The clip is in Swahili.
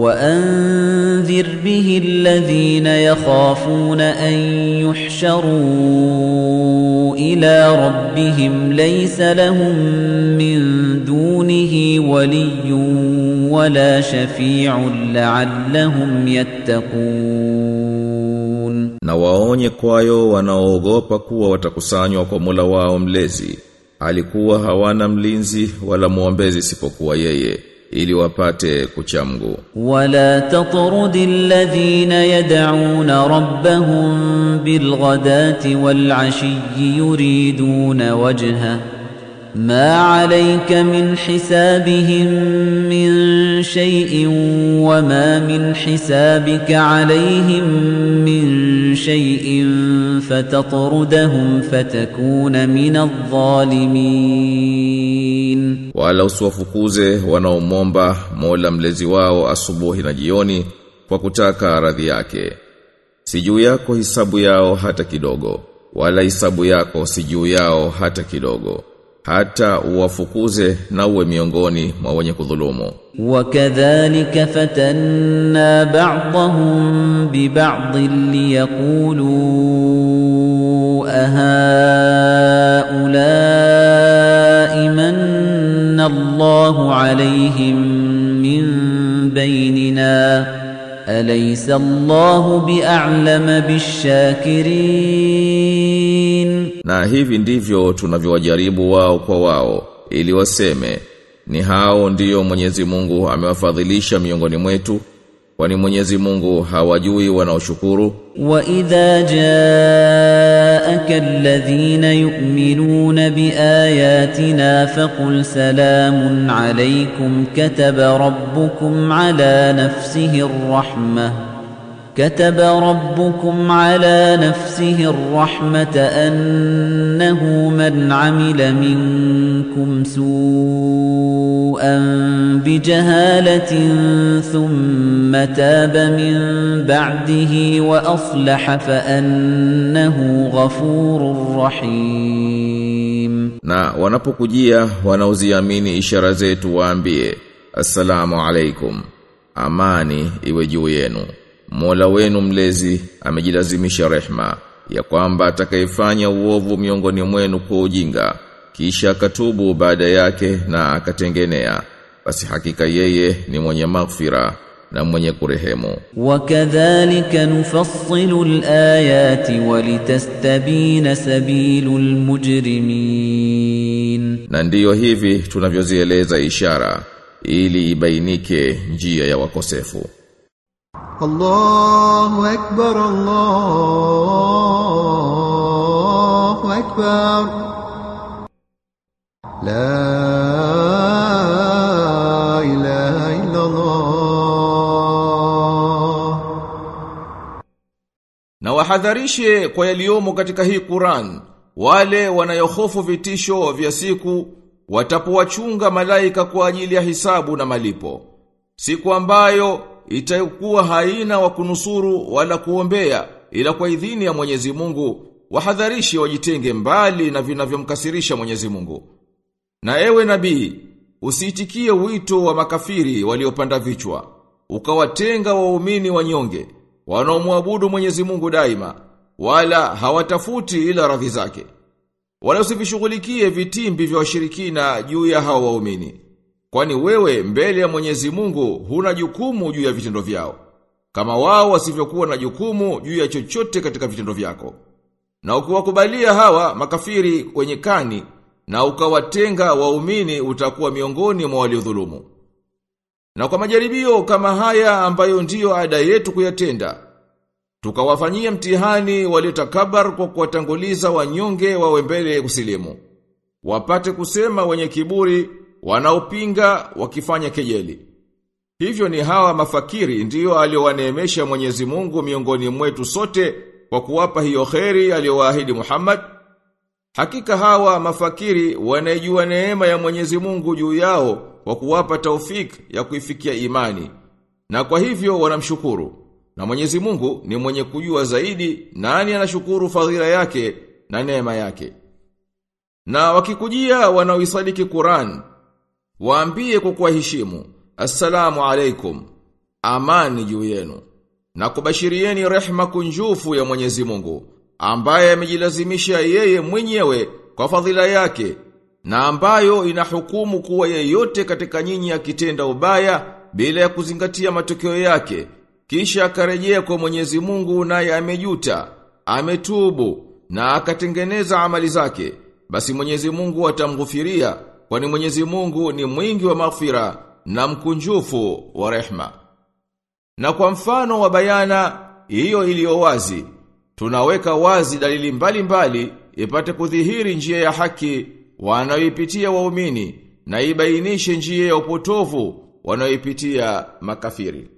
وأنذر به الذين يخافون أن يحشروا إلى ربهم ليس لهم من دونه ولي ولا شفيع لعلهم يتقون Na waonye kwayo wanaoogopa kuwa watakusanywa kwa mula wao mlezi. Alikuwa hawana mlinzi wala muombezi isipokuwa yeye ili wapate kuchamgu. ولا تطرد الذين يدعون ربهم بالغداة والعشي يريدون وجهه ما عليك من حسابهم من شيء وما من حسابك عليهم من شيء فتطردهم فتكون من الظالمين Wala usiwafukuze wanaomomba Mola mlezi wao asubuhi na jioni kwa kutaka radhi yake. Si juu yako hisabu yao hata kidogo, wala hisabu yako si juu yao hata kidogo. Hata uwafukuze na uwe miongoni mwa wenye kudhulumu. وكذلك فتنا بعضهم ببعض ليقولوا أهؤلاء من الله عليهم من بيننا أليس الله بأعلم بالشاكرين Na hivi ndivyo tunavyowajaribu wao kwa wao ili waseme ni hao ndiyo Mwenyezi Mungu amewafadhilisha miongoni mwetu kwani Mwenyezi Mungu hawajui wanaoshukuru وَإِذَا جَاءَكَ الَّذِينَ يُؤْمِنُونَ بِآيَاتِنَا فَقُلْ سَلَامٌ عَلَيْكُمْ كَتَبَ رَبُّكُمْ عَلَى نَفْسِهِ الرَّحْمَةَ كتب ربكم على نفسه الرحمة أنه من عمل منكم سوءا بجهالة ثم تاب من بعده وأصلح فأنه غفور رحيم. نا wanapokujia wanaoziamini ishara zetu waambie assalamu السلام عليكم أماني juu yenu. Mola wenu mlezi amejilazimisha rehma ya kwamba atakayefanya uovu miongoni mwenu kwa ujinga kisha akatubu baada yake na akatengenea basi hakika yeye ni mwenye maghfira na mwenye kurehemu. Wakadhalika nufassilu alayati walitastabina sabilu almujrimin na ndiyo hivi tunavyozieleza ishara ili ibainike njia ya wakosefu. الله أكبر الله أكبر لا إله إلا الله Na wahadharishe kwa yaliyomo katika hii Qur'an wale wanayohofu vitisho vya siku watapowachunga malaika kwa ajili ya hisabu na malipo. Siku ambayo itakuwa haina wa kunusuru wala kuombea ila kwa idhini ya Mwenyezi Mungu. Wahadharishi wajitenge mbali na vinavyomkasirisha Mwenyezi Mungu. Na ewe nabii usiitikie wito wa makafiri waliopanda vichwa ukawatenga waumini wanyonge wanaomwabudu Mwenyezi Mungu daima wala hawatafuti ila radhi zake. Wala usivishughulikie vitimbi vya washirikina juu ya hao waumini kwani wewe mbele ya Mwenyezi Mungu huna jukumu juu ya vitendo vyao kama wao wasivyokuwa na jukumu juu ya chochote katika vitendo vyako na ukiwakubalia hawa makafiri wenye kani na ukawatenga waumini utakuwa miongoni mwa waliodhulumu na kwa majaribio kama haya ambayo ndiyo ada yetu kuyatenda, tukawafanyia mtihani waliotakabar kwa kuwatanguliza wanyonge wawe mbele kusilimu. Wapate kusema wenye kiburi, wanaopinga wakifanya kejeli. Hivyo ni hawa mafakiri ndiyo aliowaneemesha Mwenyezi Mungu miongoni mwetu sote kwa kuwapa hiyo kheri aliyowaahidi Muhammad. Hakika hawa mafakiri wanaijua neema ya Mwenyezi Mungu juu yao kwa kuwapa taufik ya kuifikia imani. Na kwa hivyo wanamshukuru. Na Mwenyezi Mungu ni mwenye kujua zaidi nani anashukuru fadhila yake na neema yake. Na wakikujia wanaoisadiki Qur'an, waambie kwa kuwaheshimu, Assalamu alaikum. amani juu yenu. Na kubashirieni rehma kunjufu ya Mwenyezi Mungu, ambaye amejilazimisha yeye mwenyewe kwa fadhila yake, na ambayo inahukumu kuwa yeyote katika nyinyi akitenda ubaya bila ya kuzingatia matokeo yake, kisha akarejea kwa Mwenyezi Mungu naye amejuta, ametubu na akatengeneza amali zake, basi Mwenyezi Mungu atamghufiria, kwani Mwenyezi Mungu ni mwingi wa maghfira na mkunjufu wa rehma. Na kwa mfano wa bayana hiyo iliyo wazi, tunaweka wazi dalili mbalimbali mbali, ipate kudhihiri njia ya haki wanayoipitia waumini na ibainishe njia ya upotovu wanayoipitia makafiri.